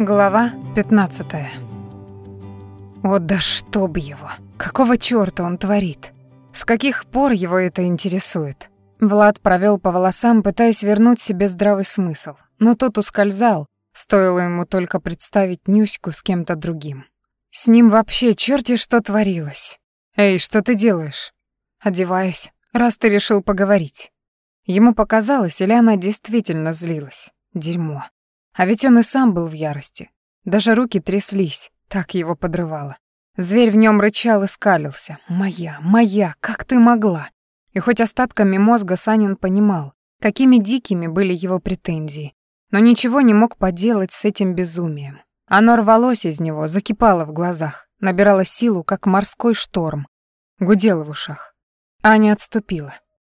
Глава 15. О да чтоб его! Какого чёрта он творит? С каких пор его это интересует? Влад провёл по волосам, пытаясь вернуть себе здравый смысл, но тот ускользал, стоило ему только представить Нюську с кем-то другим. С ним вообще чёрти что творилось. «Эй, что ты делаешь?» «Одеваюсь, раз ты решил поговорить». Ему показалось, или она действительно злилась. Дерьмо. А ведь он и сам был в ярости. Даже руки тряслись, так его подрывало. Зверь в нем рычал и скалился. «Моя, моя, как ты могла?» И хоть остатками мозга Санин понимал, какими дикими были его претензии, но ничего не мог поделать с этим безумием. Оно рвалось из него, закипало в глазах, набирало силу, как морской шторм, гудело в ушах. Аня отступила,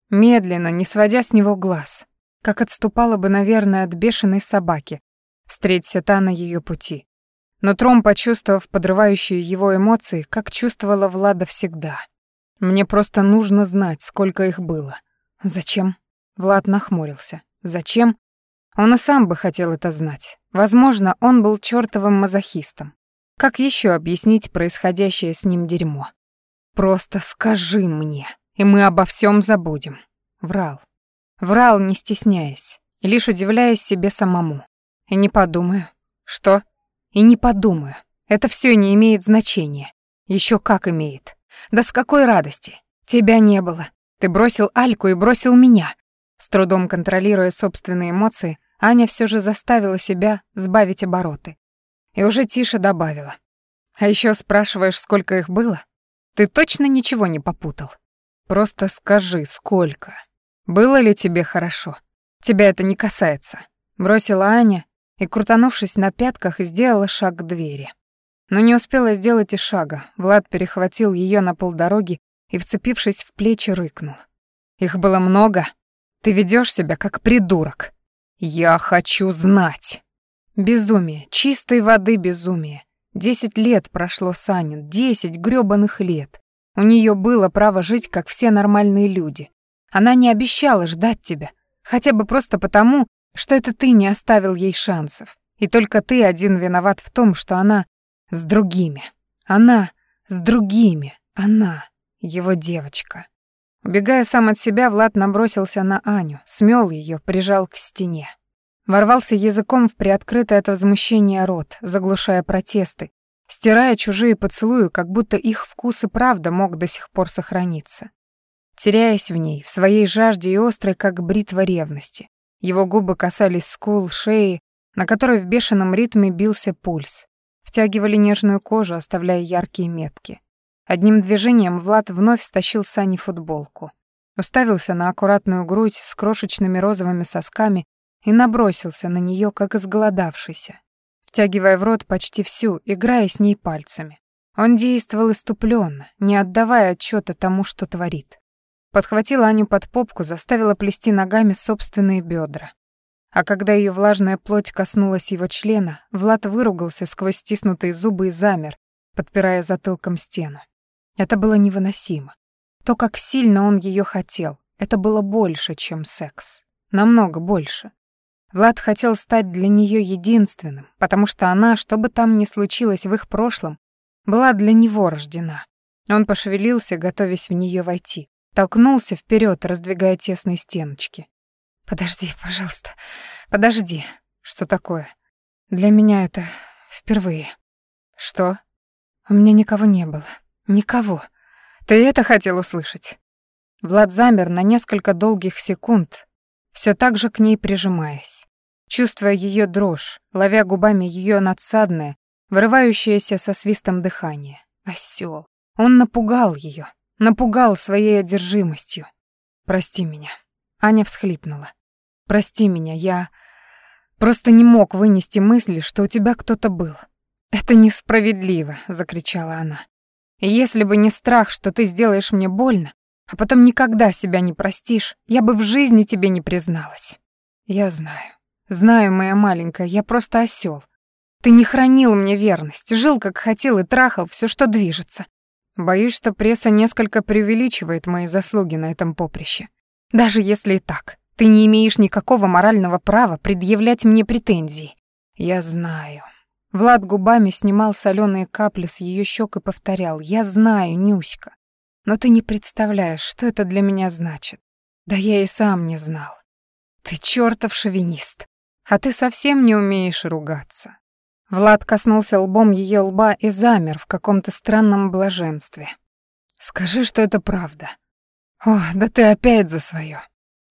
медленно, не сводя с него глаз, как отступала бы, наверное, от бешеной собаки, встреться та на ее пути. Но Тром, почувствовав подрывающие его эмоции, как чувствовала Влада всегда. «Мне просто нужно знать, сколько их было». «Зачем?» Влад нахмурился. «Зачем?» Он и сам бы хотел это знать. Возможно, он был чёртовым мазохистом. Как еще объяснить происходящее с ним дерьмо? «Просто скажи мне, и мы обо всем забудем». Врал. Врал, не стесняясь, лишь удивляясь себе самому. И не подумаю. Что? И не подумаю. Это все не имеет значения. Еще как имеет. Да с какой радости? Тебя не было. Ты бросил Альку и бросил меня. С трудом контролируя собственные эмоции, Аня все же заставила себя сбавить обороты. И уже тише добавила. А еще спрашиваешь, сколько их было? Ты точно ничего не попутал? Просто скажи, сколько. Было ли тебе хорошо? Тебя это не касается. Бросила Аня и, крутанувшись на пятках, сделала шаг к двери. Но не успела сделать и шага. Влад перехватил ее на полдороги и, вцепившись в плечи, рыкнул. «Их было много. Ты ведешь себя как придурок. Я хочу знать». Безумие, чистой воды безумие. Десять лет прошло Санин, десять грёбаных лет. У нее было право жить, как все нормальные люди. Она не обещала ждать тебя, хотя бы просто потому, что это ты не оставил ей шансов. И только ты один виноват в том, что она с другими. Она с другими. Она его девочка. Убегая сам от себя, Влад набросился на Аню, смел ее, прижал к стене. Ворвался языком в приоткрытый от возмущения рот, заглушая протесты, стирая чужие поцелуи, как будто их вкус и правда мог до сих пор сохраниться теряясь в ней, в своей жажде и острой, как бритва ревности. Его губы касались скул, шеи, на которой в бешеном ритме бился пульс, втягивали нежную кожу, оставляя яркие метки. Одним движением Влад вновь стащил Сани футболку, уставился на аккуратную грудь с крошечными розовыми сосками и набросился на нее, как изголодавшийся, втягивая в рот почти всю, играя с ней пальцами. Он действовал иступленно, не отдавая отчета тому, что творит. Подхватила Аню под попку, заставила плести ногами собственные бедра. А когда ее влажная плоть коснулась его члена, Влад выругался сквозь стиснутые зубы и замер, подпирая затылком стену. Это было невыносимо. То, как сильно он ее хотел, это было больше, чем секс. Намного больше. Влад хотел стать для нее единственным, потому что она, что бы там ни случилось в их прошлом, была для него рождена. Он пошевелился, готовясь в нее войти. Толкнулся вперед, раздвигая тесные стеночки. «Подожди, пожалуйста, подожди. Что такое? Для меня это впервые». «Что?» «У меня никого не было. Никого. Ты это хотел услышать?» Влад замер на несколько долгих секунд, все так же к ней прижимаясь, чувствуя ее дрожь, ловя губами ее надсадное, вырывающееся со свистом дыхание. Осел. Он напугал ее, Напугал своей одержимостью. Прости меня. Аня всхлипнула. Прости меня, я просто не мог вынести мысли, что у тебя кто-то был. Это несправедливо, закричала она. Если бы не страх, что ты сделаешь мне больно, а потом никогда себя не простишь, я бы в жизни тебе не призналась. Я знаю. Знаю, моя маленькая, я просто осел. Ты не хранил мне верность, жил как хотел и трахал все, что движется. Боюсь, что пресса несколько преувеличивает мои заслуги на этом поприще. Даже если и так, ты не имеешь никакого морального права предъявлять мне претензии. Я знаю. Влад губами снимал соленые капли с ее щек и повторял «Я знаю, Нюська, но ты не представляешь, что это для меня значит. Да я и сам не знал. Ты чертов шовинист, а ты совсем не умеешь ругаться». Влад коснулся лбом ее лба и замер в каком-то странном блаженстве. «Скажи, что это правда». «О, да ты опять за свое.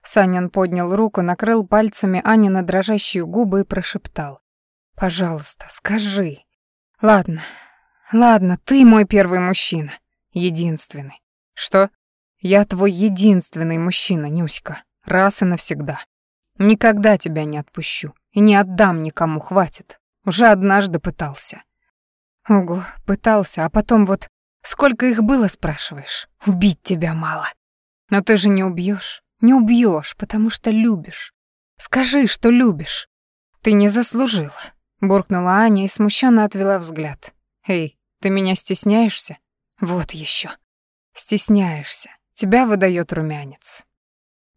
Санин поднял руку, накрыл пальцами Ани на дрожащие губы и прошептал. «Пожалуйста, скажи». «Ладно, ладно, ты мой первый мужчина. Единственный». «Что?» «Я твой единственный мужчина, Нюська. Раз и навсегда. Никогда тебя не отпущу. И не отдам никому, хватит. Уже однажды пытался». «Ого, пытался, а потом вот... Сколько их было, спрашиваешь? Убить тебя мало. Но ты же не убьешь. Не убьешь, потому что любишь. Скажи, что любишь. Ты не заслужила, буркнула Аня и смущенно отвела взгляд. Эй, ты меня стесняешься? Вот еще. Стесняешься. Тебя выдает румянец.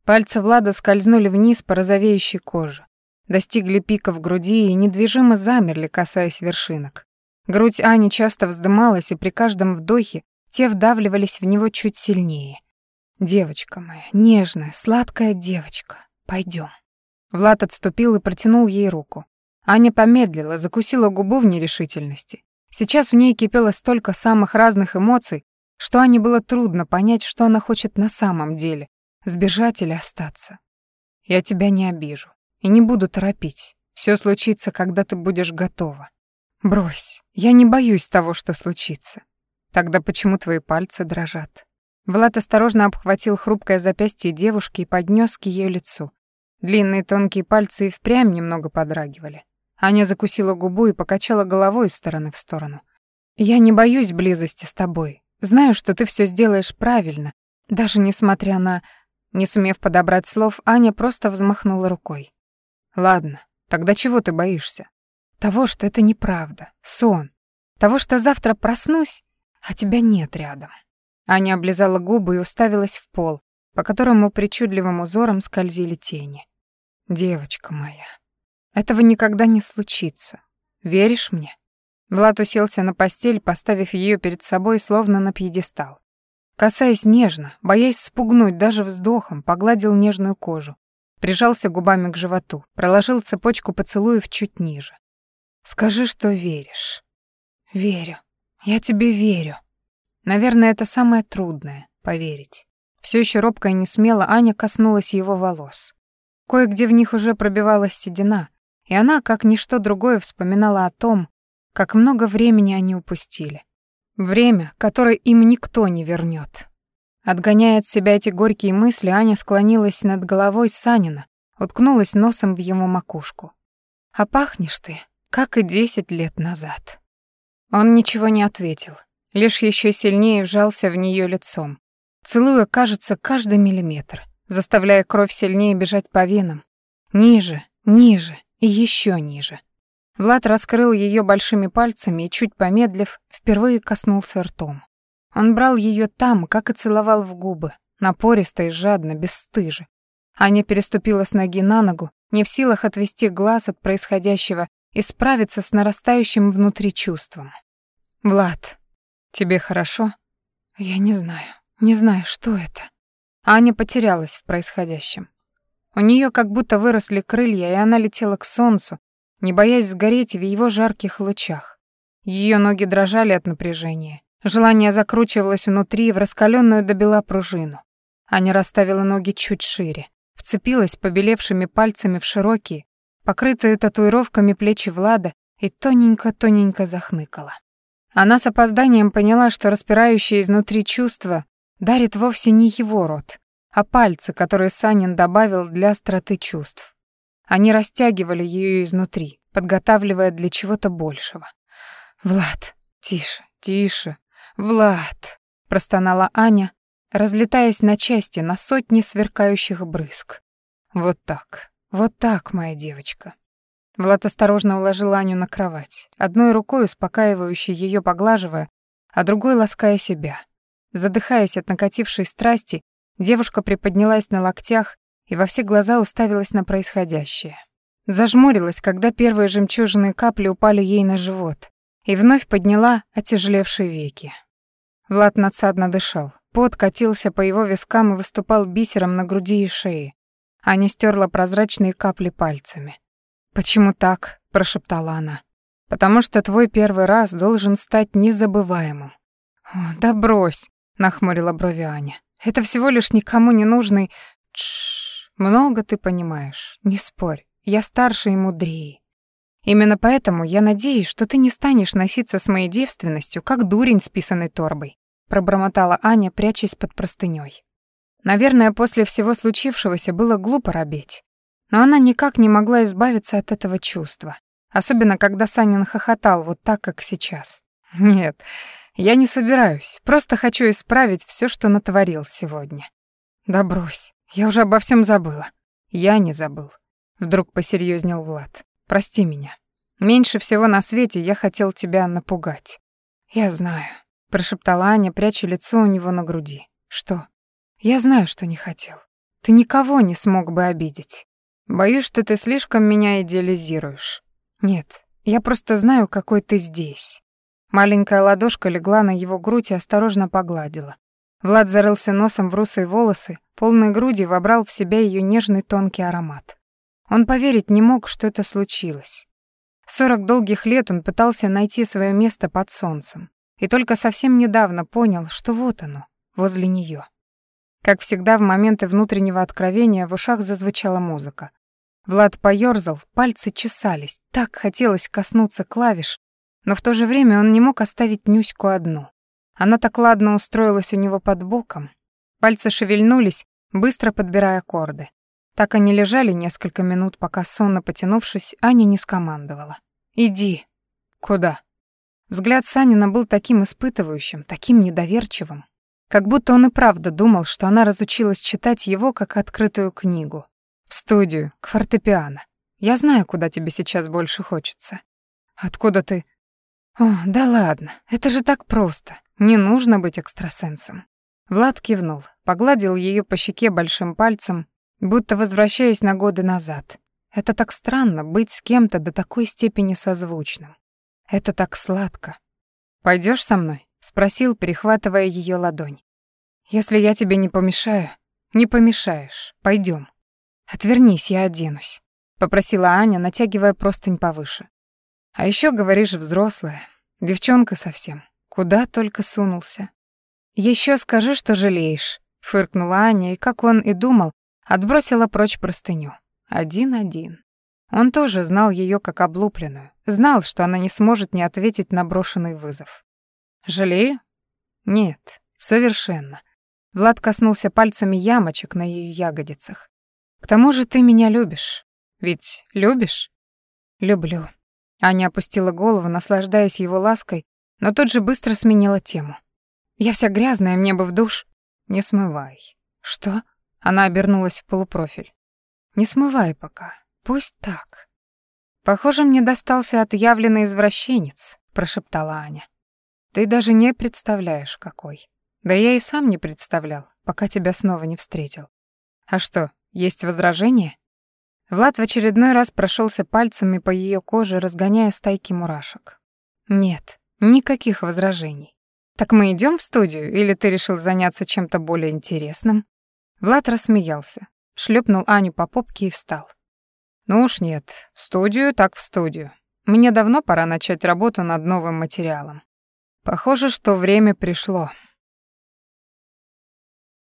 Пальцы Влада скользнули вниз по розовеющей коже, достигли пика в груди и недвижимо замерли, касаясь вершинок. Грудь Ани часто вздымалась, и при каждом вдохе те вдавливались в него чуть сильнее. Девочка моя, нежная, сладкая девочка, пойдем. Влад отступил и протянул ей руку. Аня помедлила, закусила губу в нерешительности. Сейчас в ней кипело столько самых разных эмоций, что Ане было трудно понять, что она хочет на самом деле — сбежать или остаться. «Я тебя не обижу и не буду торопить. Все случится, когда ты будешь готова. Брось, я не боюсь того, что случится. Тогда почему твои пальцы дрожат?» Влад осторожно обхватил хрупкое запястье девушки и поднес к ее лицу. Длинные тонкие пальцы и впрямь немного подрагивали. Аня закусила губу и покачала головой из стороны в сторону. «Я не боюсь близости с тобой. Знаю, что ты все сделаешь правильно, даже несмотря на...» Не сумев подобрать слов, Аня просто взмахнула рукой. «Ладно, тогда чего ты боишься?» «Того, что это неправда, сон. Того, что завтра проснусь, а тебя нет рядом». Аня облизала губы и уставилась в пол, по которому причудливым узором скользили тени. «Девочка моя, этого никогда не случится. Веришь мне?» Влад уселся на постель, поставив ее перед собой словно на пьедестал. Касаясь нежно, боясь спугнуть даже вздохом, погладил нежную кожу, прижался губами к животу, проложил цепочку поцелуев чуть ниже. «Скажи, что веришь». «Верю. Я тебе верю», Наверное, это самое трудное — поверить. Все еще робко и не смело Аня коснулась его волос. Кое-где в них уже пробивалась седина, и она, как ничто другое, вспоминала о том, как много времени они упустили. Время, которое им никто не вернет. Отгоняя от себя эти горькие мысли, Аня склонилась над головой Санина, уткнулась носом в его макушку. «А пахнешь ты, как и десять лет назад». Он ничего не ответил, лишь еще сильнее вжался в нее лицом, целуя, кажется, каждый миллиметр, заставляя кровь сильнее бежать по венам. Ниже, ниже и еще ниже. Влад раскрыл ее большими пальцами и, чуть помедлив, впервые коснулся ртом. Он брал ее там, как и целовал в губы, напористо и жадно, бесстыже. Аня переступила с ноги на ногу, не в силах отвести глаз от происходящего и справиться с нарастающим внутри чувством. «Влад, «Тебе хорошо?» «Я не знаю. Не знаю, что это». Аня потерялась в происходящем. У нее как будто выросли крылья, и она летела к солнцу, не боясь сгореть в его жарких лучах. Ее ноги дрожали от напряжения. Желание закручивалось внутри в раскаленную до бела пружину. Аня расставила ноги чуть шире, вцепилась побелевшими пальцами в широкие, покрытые татуировками плечи Влада и тоненько-тоненько захныкала. Она с опозданием поняла, что распирающее изнутри чувство дарит вовсе не его рот, а пальцы, которые Санин добавил для остроты чувств. Они растягивали ее изнутри, подготавливая для чего-то большего. «Влад, тише, тише, Влад!» — простонала Аня, разлетаясь на части, на сотни сверкающих брызг. «Вот так, вот так, моя девочка. Влад осторожно уложил Аню на кровать, одной рукой успокаивающе ее поглаживая, а другой лаская себя. Задыхаясь от накатившей страсти, девушка приподнялась на локтях и во все глаза уставилась на происходящее. Зажмурилась, когда первые жемчужные капли упали ей на живот, и вновь подняла отяжелевшие веки. Влад надсадно дышал. Пот катился по его вискам и выступал бисером на груди и шее. Аня стерла прозрачные капли пальцами. «Почему так?» — прошептала она. «Потому что твой первый раз должен стать незабываемым». «О, да брось!» — нахмурила брови Аня. «Это всего лишь никому не нужный... Тш, много ты понимаешь, не спорь. Я старше и мудрее. Именно поэтому я надеюсь, что ты не станешь носиться с моей девственностью, как дурень с писаной торбой пробормотала Аня, прячась под простынёй. Наверное, после всего случившегося было глупо робеть. Но она никак не могла избавиться от этого чувства, особенно когда Санин хохотал вот так, как сейчас. Нет, я не собираюсь, просто хочу исправить все, что натворил сегодня. Да брось, я уже обо всем забыла. Я не забыл. Вдруг посерьезнел Влад. Прости меня. Меньше всего на свете я хотел тебя напугать. Я знаю прошептала Аня, пряча лицо у него на груди. Что? Я знаю, что не хотел. Ты никого не смог бы обидеть. Боюсь, что ты слишком меня идеализируешь. Нет, я просто знаю, какой ты здесь. Маленькая ладошка легла на его грудь и осторожно погладила. Влад зарылся носом в русые волосы, полной груди вобрал в себя ее нежный тонкий аромат. Он поверить не мог, что это случилось. Сорок долгих лет он пытался найти свое место под солнцем и только совсем недавно понял, что вот оно, возле нее. Как всегда в моменты внутреннего откровения в ушах зазвучала музыка. Влад поёрзал, пальцы чесались, так хотелось коснуться клавиш, но в то же время он не мог оставить Нюську одну. Она так ладно устроилась у него под боком. Пальцы шевельнулись, быстро подбирая аккорды. Так они лежали несколько минут, пока сонно потянувшись, Аня не скомандовала. «Иди». «Куда?» Взгляд Санина был таким испытывающим, таким недоверчивым, как будто он и правда думал, что она разучилась читать его как открытую книгу. В студию, к фортепиано. Я знаю, куда тебе сейчас больше хочется. Откуда ты? О, да ладно, это же так просто. Не нужно быть экстрасенсом. Влад кивнул, погладил ее по щеке большим пальцем, будто возвращаясь на годы назад. Это так странно быть с кем-то до такой степени созвучным. Это так сладко. Пойдешь со мной? спросил, перехватывая ее ладонь. Если я тебе не помешаю, не помешаешь. Пойдем. Отвернись, я оденусь, попросила Аня, натягивая простынь повыше. А еще говоришь взрослая, девчонка совсем. Куда только сунулся. Еще скажи, что жалеешь, фыркнула Аня, и как он и думал, отбросила прочь простыню. Один-один. Он тоже знал ее как облупленную, знал, что она не сможет не ответить на брошенный вызов. «Жалею?» «Нет, совершенно». Влад коснулся пальцами ямочек на ее ягодицах. «К тому же ты меня любишь. Ведь любишь?» «Люблю». Аня опустила голову, наслаждаясь его лаской, но тут же быстро сменила тему. «Я вся грязная, мне бы в душ». «Не смывай». «Что?» Она обернулась в полупрофиль. «Не смывай пока. Пусть так. Похоже, мне достался отъявленный извращенец, прошептала Аня. Ты даже не представляешь, какой. Да я и сам не представлял, пока тебя снова не встретил. А что, есть возражения? Влад в очередной раз прошелся пальцами по ее коже, разгоняя стайки мурашек. Нет, никаких возражений. Так мы идем в студию, или ты решил заняться чем-то более интересным? Влад рассмеялся, шлепнул Аню по попке и встал. Ну уж нет, в студию так в студию. Мне давно пора начать работу над новым материалом. Похоже, что время пришло.